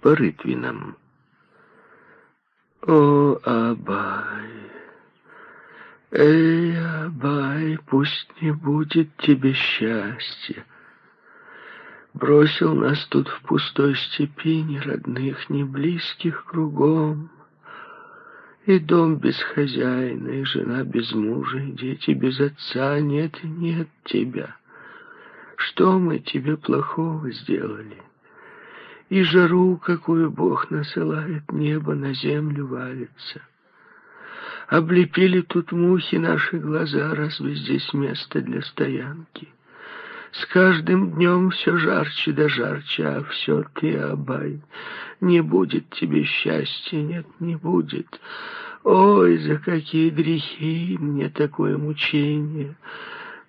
по рытвинам. О, Абай! Эй, Абай, пусть не будет тебе счастья. Бросил нас тут в пустой степи, ни родных, ни близких кругом. И дом без хозяина, и жена без мужа, и дети без отца. Нет нет тебя. Что мы тебе плохого сделали? И жару, какую Бог насылает, небо на землю валится. Облепили тут мухи наши глаза, разве здесь место для стоянки? С каждым днем все жарче да жарче, а все ты, Абай. Не будет тебе счастья, нет, не будет. Ой, за какие грехи мне такое мучение!»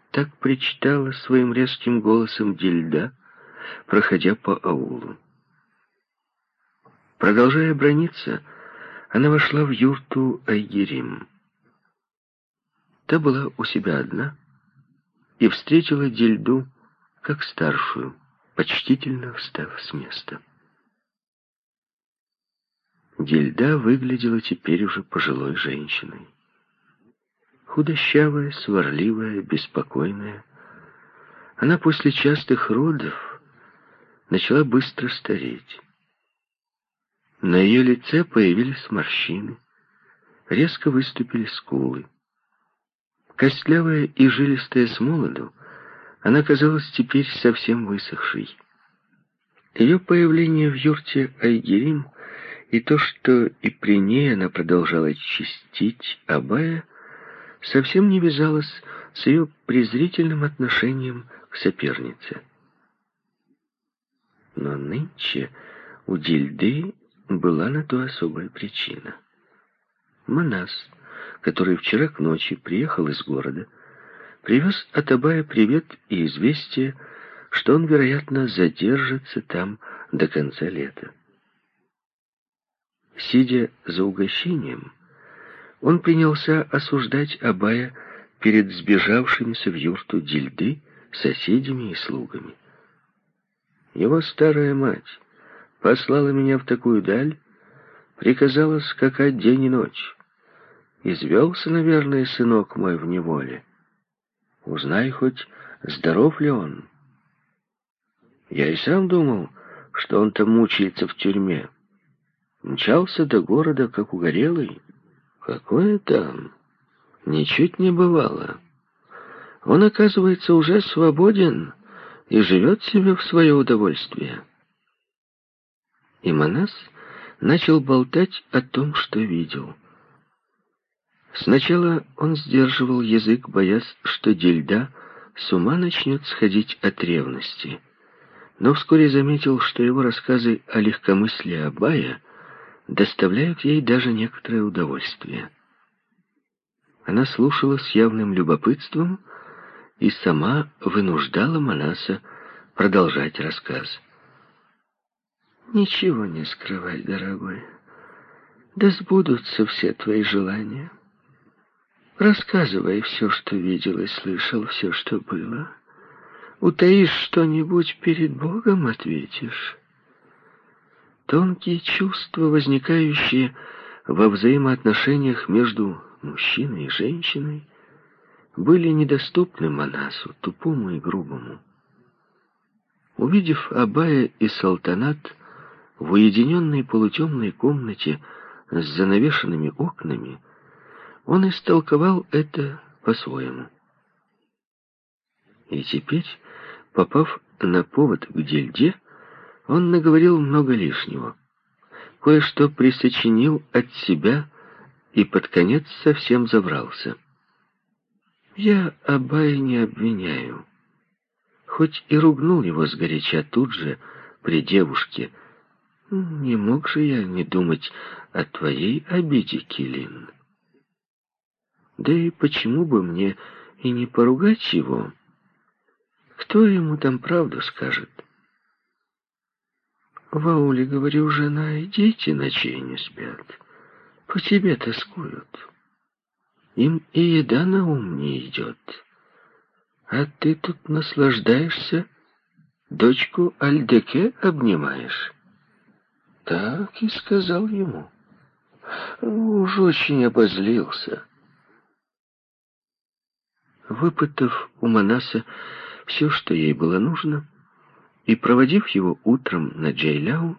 Так причитала своим резким голосом Дильда, проходя по аулу. Продолжая брониться, она вошла в юрту Айгерим. Та была у себя одна и встретила Дильду как старшую, почтительно встав с места. Дильда выглядела теперь уже пожилой женщиной. Худощавая, сварливая, беспокойная, она после частых родов начала быстро стареть. На ее лице появились морщины, резко выступили скулы. Костлявая и жилистая с молоду, она казалась теперь совсем высохшей. Ее появление в юрте Айгерим и то, что и при ней она продолжала чистить Абая, совсем не вязалось с ее презрительным отношением к сопернице. Но нынче у Дильды была на то особая причина. Манас, который вчера к ночи приехал из города, привез от Абая привет и известие, что он, вероятно, задержится там до конца лета. Сидя за угощением, он принялся осуждать Абая перед сбежавшимися в юрту Дильды соседями и слугами. Его старая мать послала меня в такую даль, приказала скакать день и ночь. Извелся, наверное, сынок мой в неволе. Узнай хоть, здоров ли он. Я и сам думал, что он там мучается в тюрьме. Мчался до города, как угорелый. Какое там? Ничуть не бывало. Он, оказывается, уже свободен и живет себе в свое удовольствие. И Манас начал болтать о том, что видел. Сначала он сдерживал язык, боясь, что Дельда с ума начнет сходить от ревности. Но вскоре заметил, что его рассказы о легкомыслии Абая доставляют ей даже некоторое удовольствие. Она слушала с явным любопытством и сама вынуждала Манаса продолжать рассказ. Ничего не скрывай, дорогой. Да сбудутся все твои желания. Рассказывай все, что видел и слышал, все, что было. Утаишь что-нибудь перед Богом, ответишь. Тонкие чувства, возникающие во взаимоотношениях между мужчиной и женщиной, были недоступны Манасу, тупому и грубому. Увидев Абая и Салтанат, в уединенной полутемной комнате с занавешенными окнами он истолковал это по-своему. И теперь, попав на повод к дельде, он наговорил много лишнего. Кое-что присочинил от себя и под конец совсем забрался. Я Абая не обвиняю. Хоть и ругнул его сгоряча тут же, при девушке, не мог же я не думать о твоей обиде, Килин. Да и почему бы мне и не поругать его? Кто ему там правду скажет? В ауле, говорю, жена и дети ночей не спят. По тебе тоскуют. Им и еда на ум не идет. А ты тут наслаждаешься, дочку Альдеке обнимаешь. Так и сказал ему. Уж очень обозлился. Выпытав у Манаса все, что ей было нужно, и проводив его утром на Джейляу,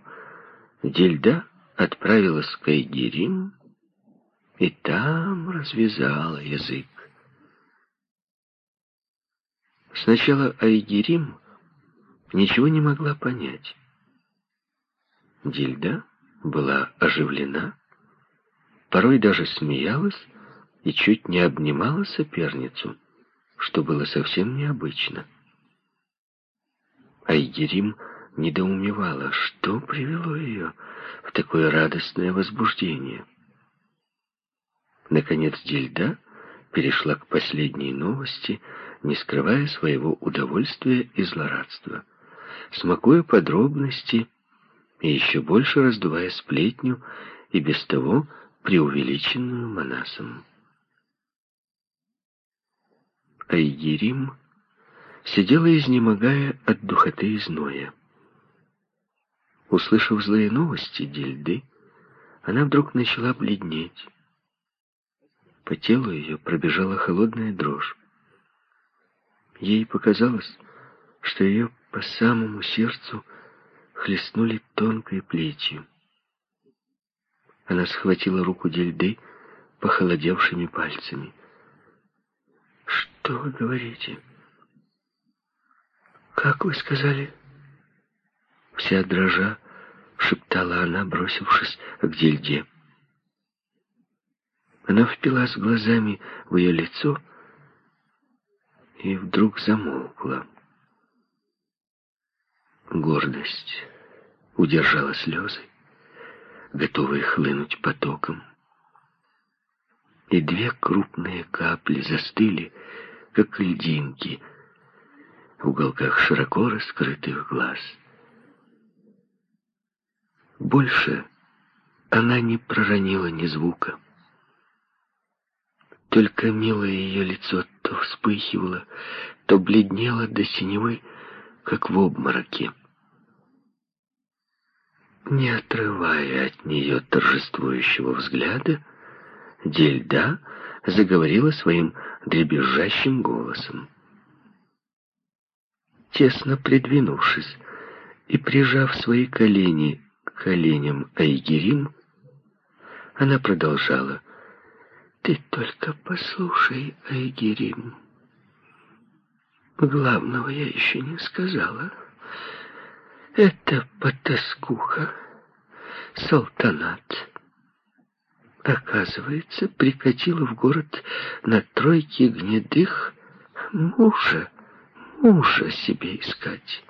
Дельда отправилась к Айгерим и там развязала язык. Сначала Айгерим ничего не могла понять. Дильда была оживлена, порой даже смеялась и чуть не обнимала соперницу, что было совсем необычно. Айгерим недоумевала, что привело ее в такое радостное возбуждение. Наконец Дильда перешла к последней новости, не скрывая своего удовольствия и злорадства, смакуя подробности и еще больше раздувая сплетню и без того преувеличенную Манасом. Айгерим сидела, изнемогая от духоты и зноя. Услышав злые новости Дильды, она вдруг начала бледнеть. По телу ее пробежала холодная дрожь. Ей показалось, что ее по самому сердцу хлестнули тонкой плетью. Она схватила руку Дельды похолодевшими пальцами. «Что вы говорите?» «Как вы сказали?» Вся дрожа шептала она, бросившись к Дельде. Она впилась глазами в ее лицо и вдруг замолкла. Гордость удержала слезы, готовые хлынуть потоком. И две крупные капли застыли, как льдинки, в уголках широко раскрытых глаз. Больше она не проронила ни звука. Только милое ее лицо то вспыхивало, то бледнело до синевы, как в обмороке. Не отрывая от нее торжествующего взгляда, Дельда заговорила своим дребезжащим голосом. Тесно придвинувшись и прижав свои колени к коленям Айгерим, она продолжала — ты только послушай, Айгерим. Главного я еще не сказала. Это потаскуха, салтанат. Оказывается, прикатила в город на тройке гнедых мужа, мужа себе искать.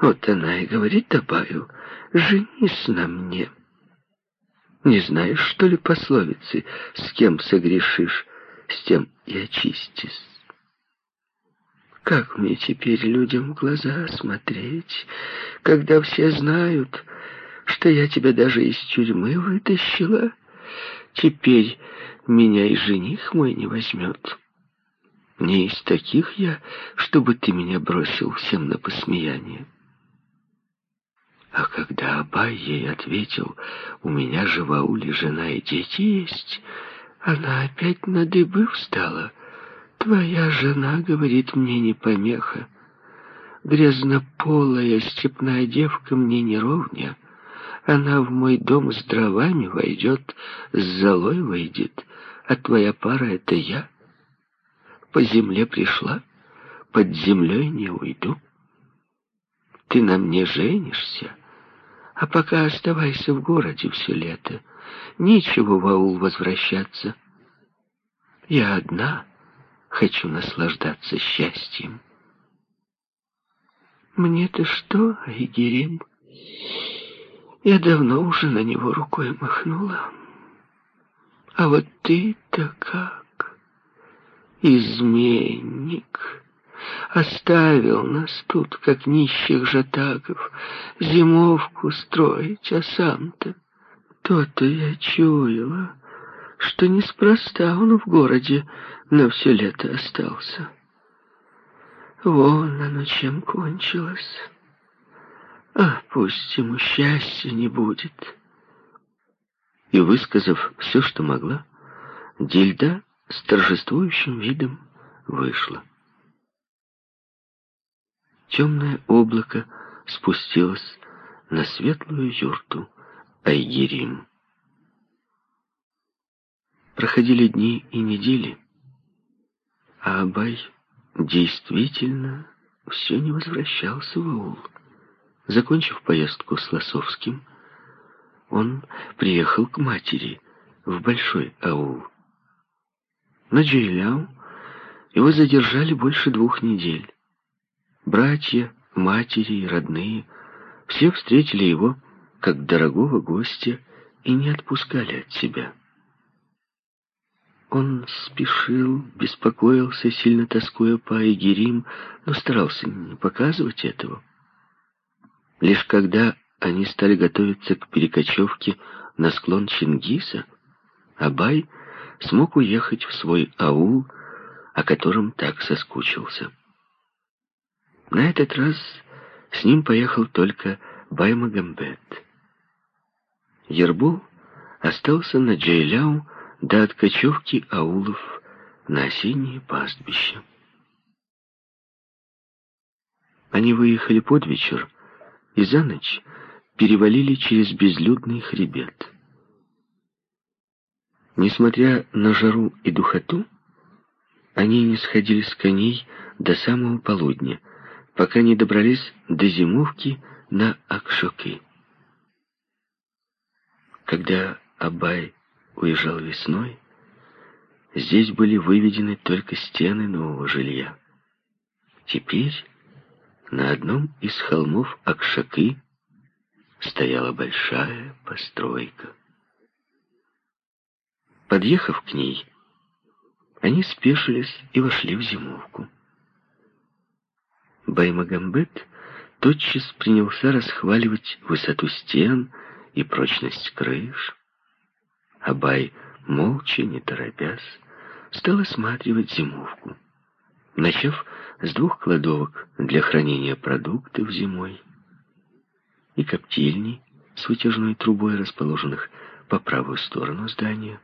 Вот она и говорит Табаю, женись на мне. Не знаешь, что ли, пословицы? С кем согрешишь, с тем и очистись. Как мне теперь людям в глаза смотреть, когда все знают, что я тебя даже из тюрьмы вытащила? Теперь меня и жених мой не возьмет. Не из таких я, чтобы ты меня бросил всем на посмеяние. А когда Абай ей ответил, «У меня же в ауле жена и дети есть», она опять на дыбы встала. «Твоя жена, — говорит, — мне не помеха. Грязнополая степная девка мне не. Она в мой дом с дровами войдет, с золой выйдет, а твоя пара — это я. По земле пришла, под землей не уйду. Ты на мне женишься, а пока оставайся в городе все лето. Нечего в аул возвращаться. Я одна хочу наслаждаться счастьем. Мне-то что, Айгерим? Я давно уже на него рукой махнула. А вот ты-то как? Изменник. Оставил нас тут, как нищих жатагов, зимовку строить, а сам-то... То-то я чуяла, что неспроста он в городе на все лето остался. Вон оно чем кончилось. а пусть ему счастья не будет. И, высказав все, что могла, Дильда с торжествующим видом вышла. Темное облако спустилось на светлую юрту Айгерим. Проходили дни и недели, а Абай действительно все не возвращался в аул. Закончив поездку с Лосовским, он приехал к матери в большой аул. На Джейляу его задержали больше двух недель. Братья, матери и родные все встретили его как дорогого гостя и не отпускали от себя. Он спешил, беспокоился, сильно тоскуя по Айгерим, но старался не показывать этого. Лишь когда они стали готовиться к перекочевке на склон Чингиса, Абай смог уехать в свой аул, о котором так соскучился. На этот раз с ним поехал только Баймагамбет. Ербул остался на Джейляу, до откачевки аулов на осеннее пастбище. Они выехали под вечер и за ночь перевалили через безлюдный хребет. Несмотря на жару и духоту, они не сходили с коней до самого полудня, пока не добрались до зимовки на Акшоки. Когда Абай уезжал весной, здесь были выведены только стены нового жилья. Теперь на одном из холмов Акшаки стояла большая постройка. Подъехав к ней, они спешились и вошли в зимовку. Баймагамбет тотчас принялся расхваливать высоту стен и прочность крыш. Абай, молча, не торопясь, стал осматривать зимовку. Начав с двух кладовок для хранения продуктов зимой и коптильни с вытяжной трубой, расположенных по правую сторону здания.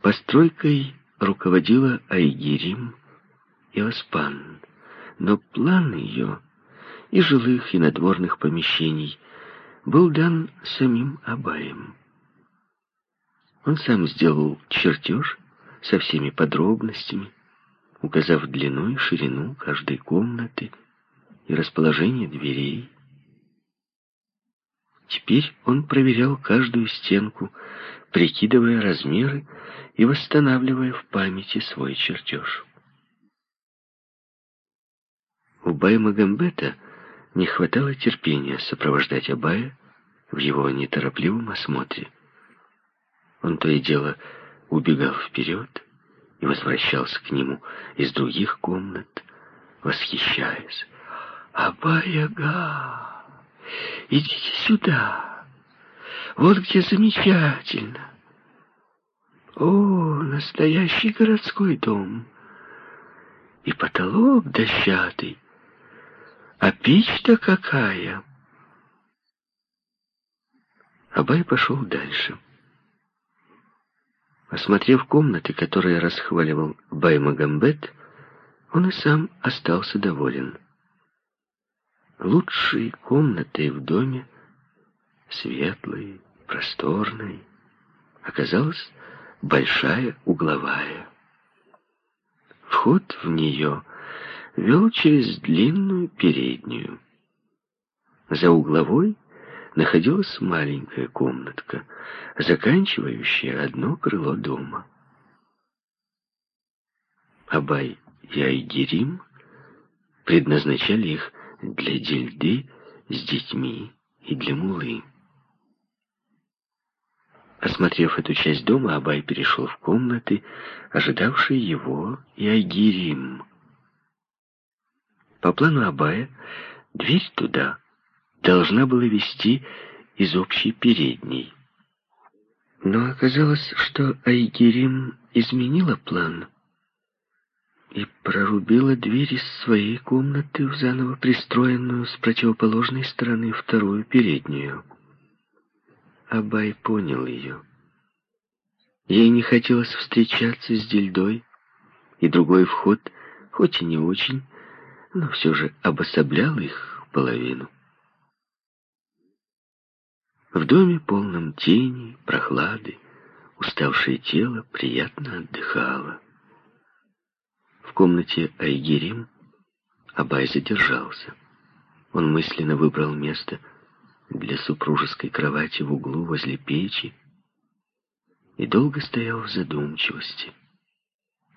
Постройкой руководила Айгерим и Оспан, но план ее и жилых, и надворных помещений был дан самим Абаем. Он сам сделал чертеж со всеми подробностями, указав длину и ширину каждой комнаты и расположение дверей. Теперь он проверял каждую стенку, прикидывая размеры и восстанавливая в памяти свой чертеж. У Бай-Магомбета не хватало терпения сопровождать Абая в его неторопливом осмотре. Он то и дело убегал вперед и возвращался к нему из других комнат, восхищаясь. «Аба-яга, идите сюда, вот где замечательно. О, настоящий городской дом, и потолок дощатый, а печь-то какая!» Абай пошел дальше. Осмотрев комнаты, которые расхваливал Баймагамбет, он и сам остался доволен. Лучшей комнатой в доме, светлой, просторной, оказалась большая угловая. Вход в нее вел через длинную переднюю. За угловой находилась маленькая комнатка, заканчивающая одно крыло дома. Абай и Айгерим предназначали их для дельды с детьми и для мулы. Осмотрев эту часть дома, Абай перешел в комнаты, ожидавшие его и Айгерим. По плану Абая, дверь туда должна была вести из общей передней. Но оказалось, что Айгерим изменила план. и прорубила дверь из своей комнаты в заново пристроенную с противоположной стороны вторую переднюю. Абай понял ее. Ей не хотелось встречаться с Дельдой, и другой вход, хоть и не очень, но все же обособлял их половину. В доме, полном тени, прохлады, уставшее тело приятно отдыхало. В комнате Айгерим Абай задержался. Он мысленно выбрал место для супружеской кровати в углу возле печи и долго стоял в задумчивости,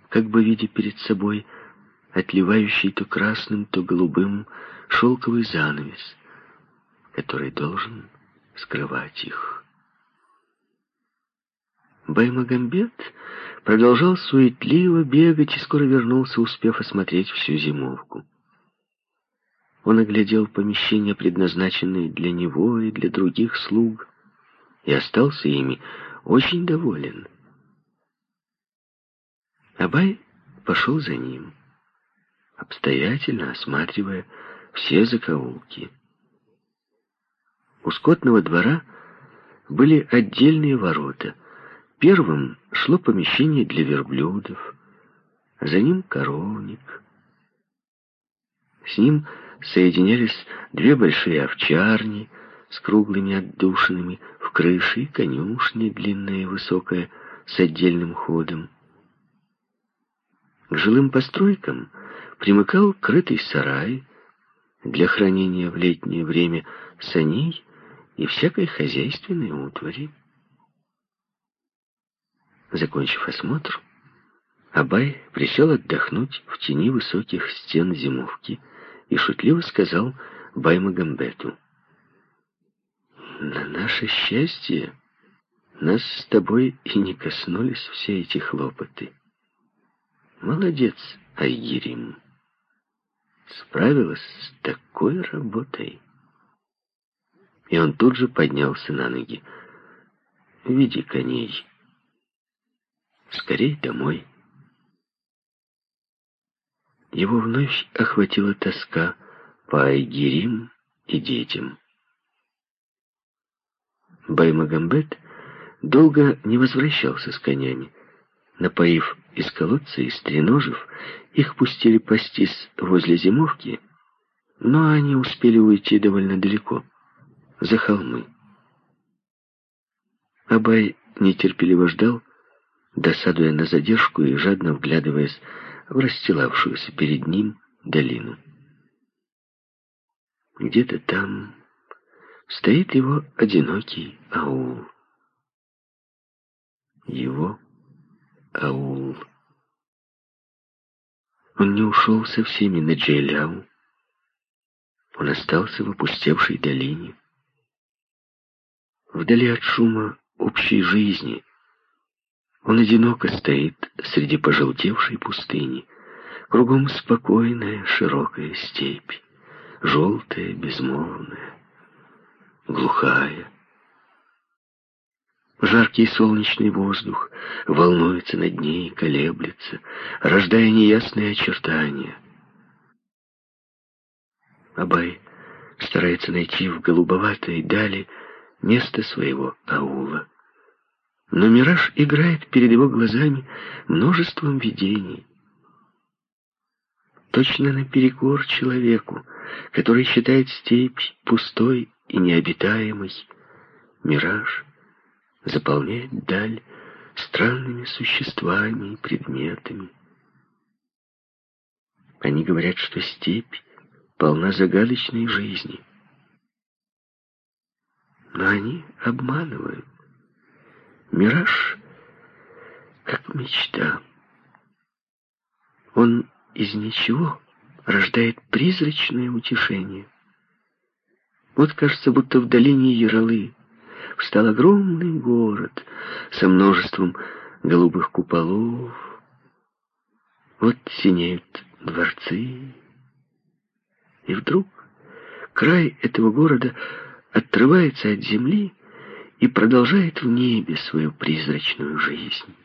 как бы видя перед собой отливающий то красным, то голубым шелковый занавес, который должен скрывать их. Баймагамбет продолжал суетливо бегать и скоро вернулся, успев осмотреть всю зимовку. Он оглядел помещения, предназначенные для него и для других слуг, и остался ими очень доволен. Абай пошел за ним, обстоятельно осматривая все закоулки. У скотного двора были отдельные ворота. Первым шло помещение для верблюдов, за ним коровник. С ним соединялись две большие овчарни с круглыми отдушинами в крыше и конюшни, длинная и высокая, с отдельным ходом. К жилым постройкам примыкал крытый сарай для хранения в летнее время саней и всякой хозяйственной утвари. Закончив осмотр, Абай присел отдохнуть в тени высоких стен зимовки и шутливо сказал Баймагамбету. «На наше счастье нас с тобой и не коснулись все эти хлопоты. Молодец, Айгерим. Справилась с такой работой». И он тут же поднялся на ноги. «Веди коней. Скорей домой». Его вновь охватила тоска по Айгерим и детям. Баймагамбет долго не возвращался с конями. Напоив из колодца и стреножив, их пустили пастись возле зимовки, но они успели уйти довольно далеко, за холмы. Абай нетерпеливо ждал, досадуя на задержку и жадно вглядываясь в расстилавшуюся перед ним долину. Где-то там стоит его одинокий аул. Его аул. Он не ушел со всеми на Джейляу. Он остался в опустевшей долине. Вдали от шума общей жизни — он одиноко стоит среди пожелтевшей пустыни. Кругом спокойная широкая степь, желтая, безмолвная, глухая. Жаркий солнечный воздух волнуется над ней, колеблется, рождая неясные очертания. Абай старается найти в голубоватой дали место своего аула. Но мираж играет перед его глазами множеством видений. Точно наперекор человеку, который считает степь пустой и необитаемой, мираж заполняет даль странными существами и предметами. Они говорят, что степь полна загадочной жизни. Но они обманывают. Мираж, как мечта. Он из ничего рождает призрачное утешение. Вот кажется, будто в долине Яралы встал огромный город со множеством голубых куполов. Вот синеют дворцы. И вдруг край этого города отрывается от земли, и продолжает в небе свою призрачную жизнь.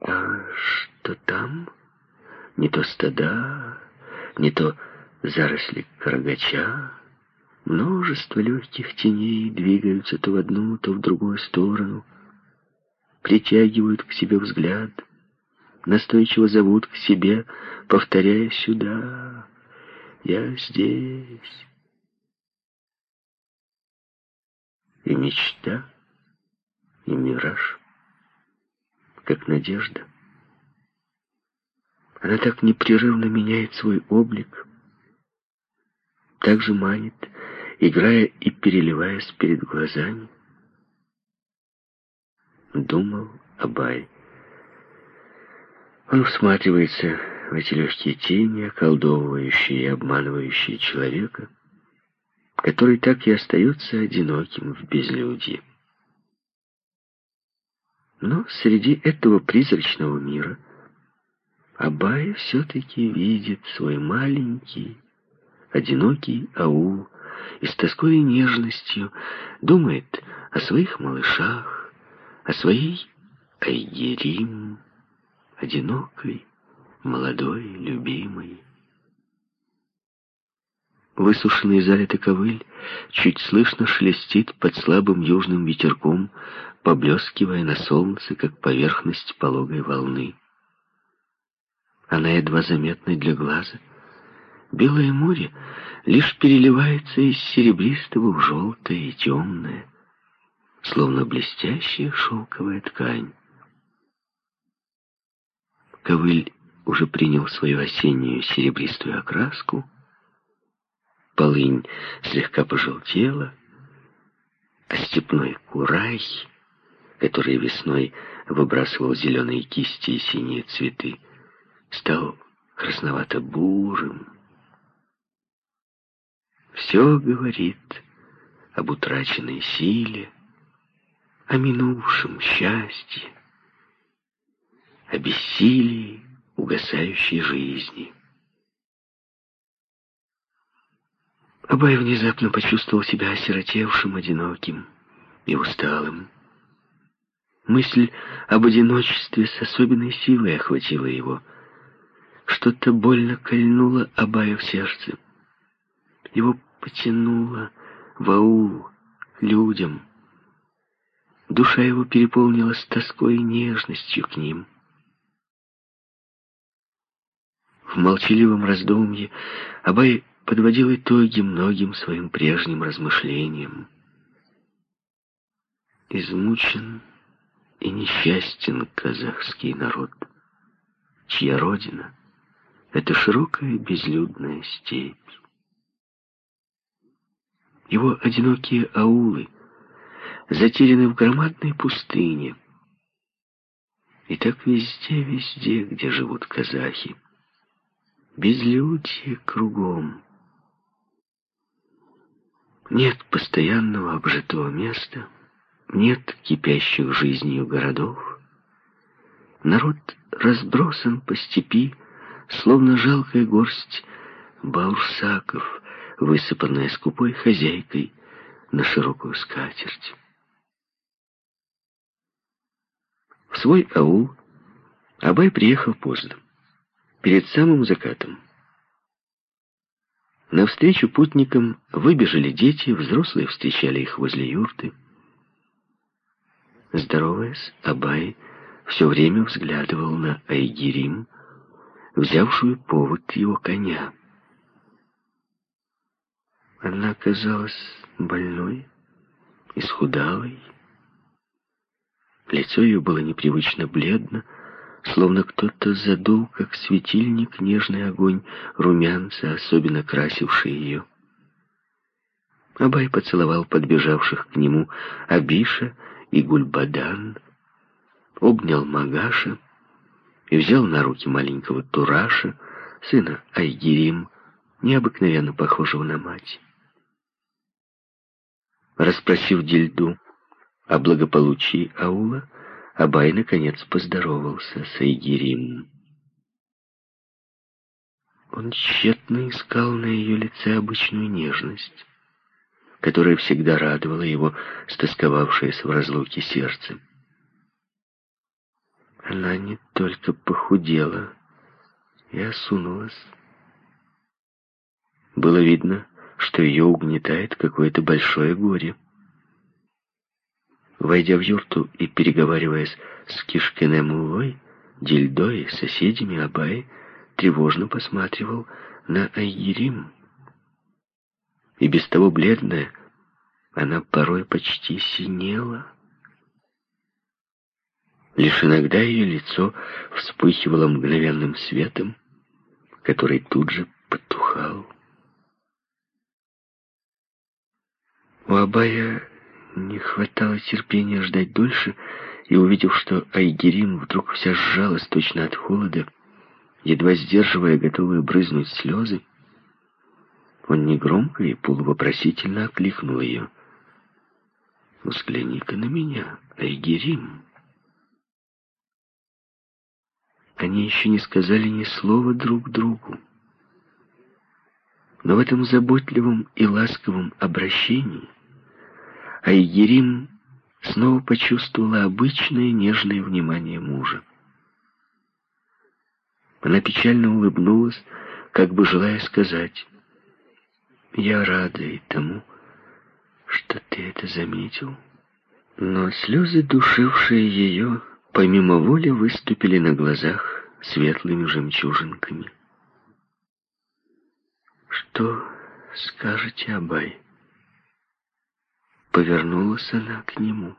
А что там не то стада, не то заросли карагача. Множество легких теней двигаются то в одну, то в другую сторону, притягивают к себе взгляд, настойчиво зовут к себе, повторяя «сюда, я здесь». И мечта, и мираж, как надежда. Она так непрерывно меняет свой облик, так же манит, играя и переливаясь перед глазами. Думал Абай. Он всматривается в эти легкие тени, околдовывающие и обманывающие человека, который так и остается одиноким в безлюдье. Но среди этого призрачного мира Абай все-таки видит свой маленький, одинокий аул и с тоской и нежностью думает о своих малышах, о своей Айгерим, одинокой, молодой, любимой. Высушенный залитый ковыль чуть слышно шелестит под слабым южным ветерком, поблескивая на солнце, как поверхность пологой волны. Она едва заметна для глаза. Белое море лишь переливается из серебристого в желтое и темное, словно блестящая шелковая ткань. Ковыль уже принял свою осеннюю серебристую окраску, полынь слегка пожелтела, а степной курай, который весной выбрасывал зеленые кисти и синие цветы, стал красновато-бурым. Все говорит об утраченной силе, о минувшем счастье, о бессилии угасающей жизни. Абай внезапно почувствовал себя осиротевшим, одиноким и усталым. Мысль об одиночестве с особенной силой охватила его. Что-то больно кольнуло Абая в сердце. Его потянуло в аул, людям. Душа его переполнилась тоской и нежностью к ним. В молчаливом раздумье Абай подводил итоги многим своим прежним размышлениям. Измучен и несчастен казахский народ, чья родина — это широкая безлюдная степь. Его одинокие аулы затеряны в громадной пустыне. И так везде, везде, где живут казахи. Безлюдье кругом. Нет постоянного обжитого места, нет кипящих жизнью городов. Народ разбросан по степи, словно жалкая горсть баурсаков, высыпанная скупой хозяйкой на широкую скатерть. В свой аул Абай приехал поздно, перед самым закатом. Навстречу путникам выбежали дети, взрослые встречали их возле юрты. Здороваясь, Абай все время взглядывал на Айгирим, взявшую повод его коня. Она казалась больной, исхудалой. Лицо ее было непривычно бледно, словно кто-то задул, как светильник, нежный огонь румянца, особенно красивший ее. Абай поцеловал подбежавших к нему Абиша и Гульбадан, обнял Магаша и взял на руки маленького Тураша, сына Айгирим, необыкновенно похожего на мать. Расспросив Дильду о благополучии аула, Абай наконец поздоровался с Айгирим. Он тщетно искал на ее лице обычную нежность, которая всегда радовала его стосковавшееся в разлуке сердце. Она не только похудела и осунулась. Было видно, что ее угнетает какое-то большое горе. Войдя в юрту и переговариваясь с Кишкиным Улой, Дильдой, соседями Абай, тревожно посматривал на Айгерим. И без того бледная, она порой почти синела. Лишь иногда ее лицо вспыхивало мгновенным светом, который тут же потухал. У Абая не хватало терпения ждать дольше, и, увидев, что Айгерим вдруг вся сжалась точно от холода, едва сдерживая готовые брызнуть слезы, он негромко и полувопросительно окликнул ее. «Взгляни-ка на меня, Айгерим!» Они еще не сказали ни слова друг другу. Но в этом заботливом и ласковом обращении Айгерим снова почувствовала обычное нежное внимание мужа. Она печально улыбнулась, как бы желая сказать, «Я рада и тому, что ты это заметил». Но слезы, душившие ее, помимо воли выступили на глазах светлыми жемчужинками. «Что скажете, Абай?» Повернулась она к нему.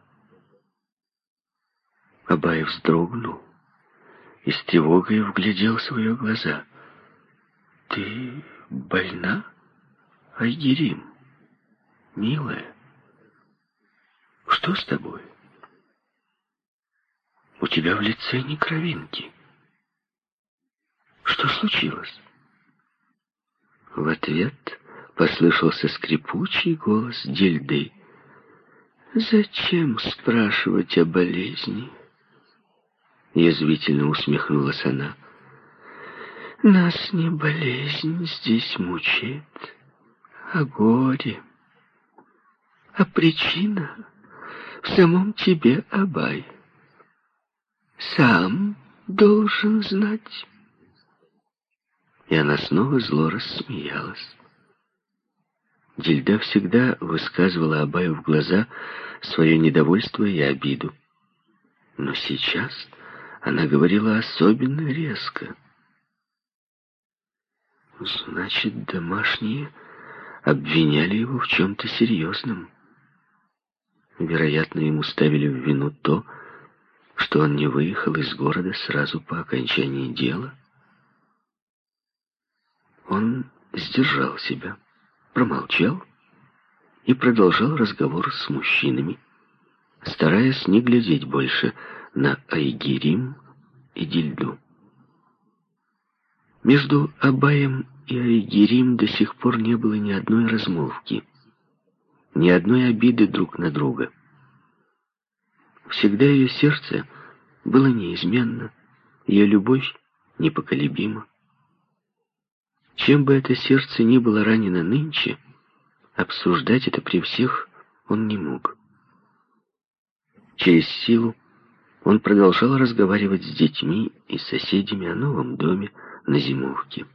Абай вздрогнул и с тревогой вглядел в свои глаза. «Ты больна, Айгерим, милая? Что с тобой?» У тебя в лице не кровинки. Что случилось? В ответ послышался скрипучий голос Дильды. «Зачем спрашивать о болезни?» Язвительно усмехнулась она. «Нас не болезнь здесь мучает, а горе. А причина в самом тебе, Абай сам должен знать. И она снова зло рассмеялась. Дильда всегда высказывала Абаю в глаза свое недовольство и обиду. Но сейчас она говорила особенно резко. Значит, домашние обвиняли его в чем-то серьезном. Вероятно, ему ставили в вину то, что он не выехал из города сразу по окончании дела. Он сдержал себя, промолчал и продолжал разговор с мужчинами, стараясь не глядеть больше на Айгерим и Дильду. Между Абаем и Айгерим до сих пор не было ни одной размолвки, ни одной обиды друг на друга — Всегда ее сердце было неизменно, ее любовь непоколебима. Чем бы это сердце ни было ранено нынче, обсуждать это при всех он не мог. Через силу он продолжал разговаривать с детьми и соседями о новом доме на зимовке.